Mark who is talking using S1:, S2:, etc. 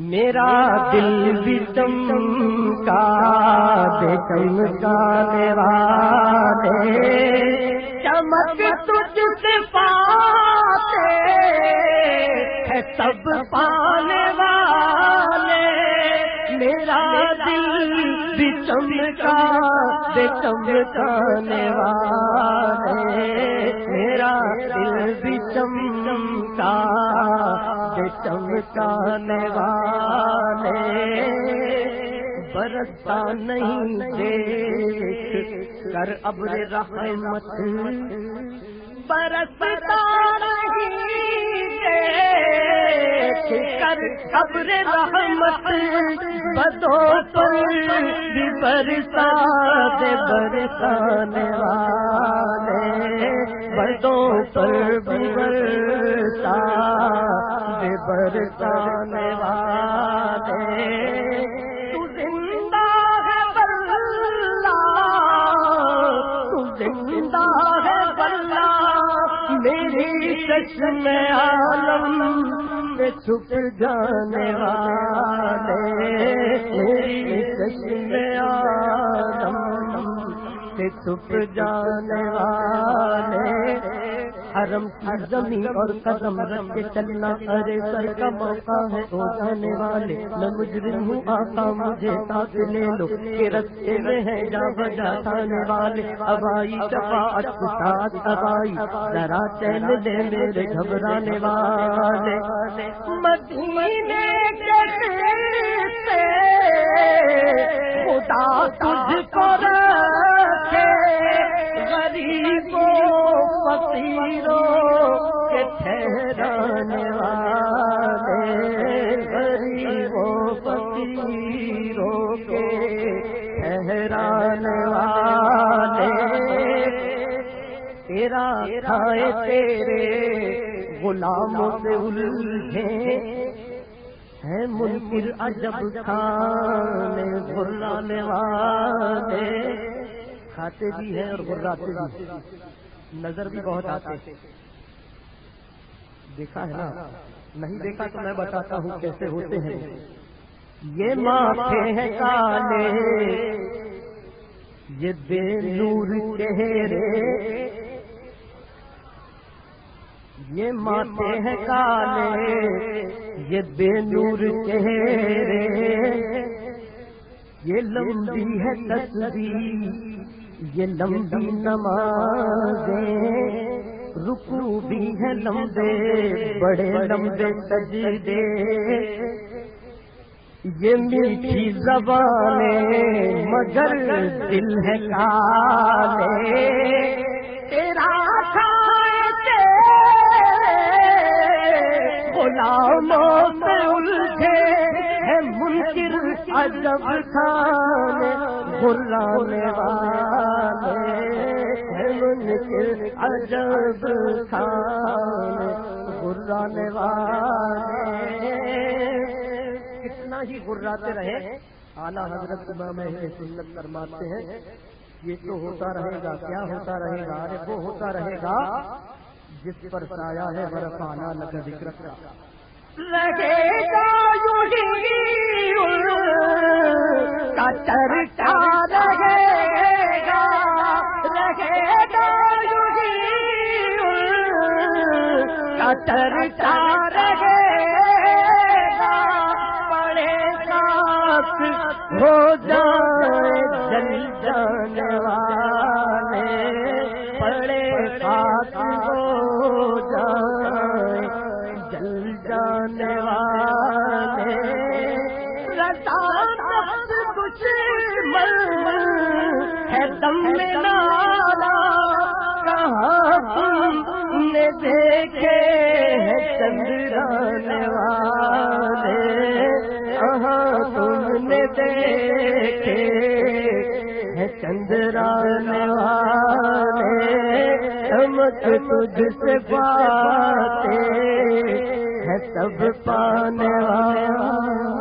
S1: میرا دل بھی چمکا دے چمکانے والے چمک تجھ سے پاتے ہے سب پانے والے۔ میرا دل بھی چمکا دے چمکانے والے۔ میرا دل بھی چمکا دے چمکانے والے۔ برستا نہیں دیکھ کر ابر رحمت۔ برستا نہیں دیکھ کر ابر رحمت۔ بدو پر بھی برسا دے برسانے والے۔ بدوں پر بھی برسا برسانے والے تو زندہ ہے بلّہ تو زندہ ہے بلّہ میری چشم عالم میں چھپ جانے والے۔ میری چشم عالم سے چھپ جانے والے۔ حرم کی زمین اور قدم رکھ کے چلنا۔ ارے سر کا موقع ہے ہو جانے والے۔ میں مجرم ہوں، آقا مجھے ساتھ لے لو۔ کہ رستے میں ہے جا بجا جانے والے۔ ابائی شفاعت کے ساتھ ابائی۔ ذرا چین دے میرے گھبرانے والے۔ مدینے کے کے ٹھہرانے والے غریبوں، فقیروں کے ٹھہرانے والے۔ تیرا کھائے تیرے غلاموں سے الجھے۔ ہے منکر عجب کھانے غلانے والے۔ کھاتے بھی ہیں اور غراتے بھی نظر بھی بہت آتے دیکھا ہے نا؟ نہیں دیکھا تو میں بتاتا ہوں کیسے ہوتے ہیں۔ یہ ماتھے ہیں کالے یہ بے نور چہرے یہ ماتھے ہیں کالے یہ بے نور چہرے یہ لمبی ہے تصویر یہ لمبی نمازیں۔ رکو بھی ہے لمبے، بڑے لمبے سجدے یہ میٹھی زبانیں مگر دل ہے کالے تیرا کھائے غلاموں سے الجھے ہے منکر عجب کھانے غلانے والے۔ ہے عجب کھانے غلانے والے کتنا ہی غراتے رہے۔ اعلیٰ حضرت امام سنت فرماتے ہیں، یہ تو ہوتا رہے گا، کیا ہوتا رہے گا؟ ارے، وہ ہوتا رہے گا جس پر سایہ ہے برفانہ لگا ذکر کا رہے گا کچر کا کچر رہے گا بڑے ساتھ ہو جائے جل جانے والے۔ بڑے ساتھ ہو جائے جل جانے والے۔ رسان کچھ مل ہے دم میں نے دیکھے ہے چندران والے۔ کہاں تم نے دیکھے ہے چندران والے۔ چمک تجھ سے پاتے ہے سب پانے والے۔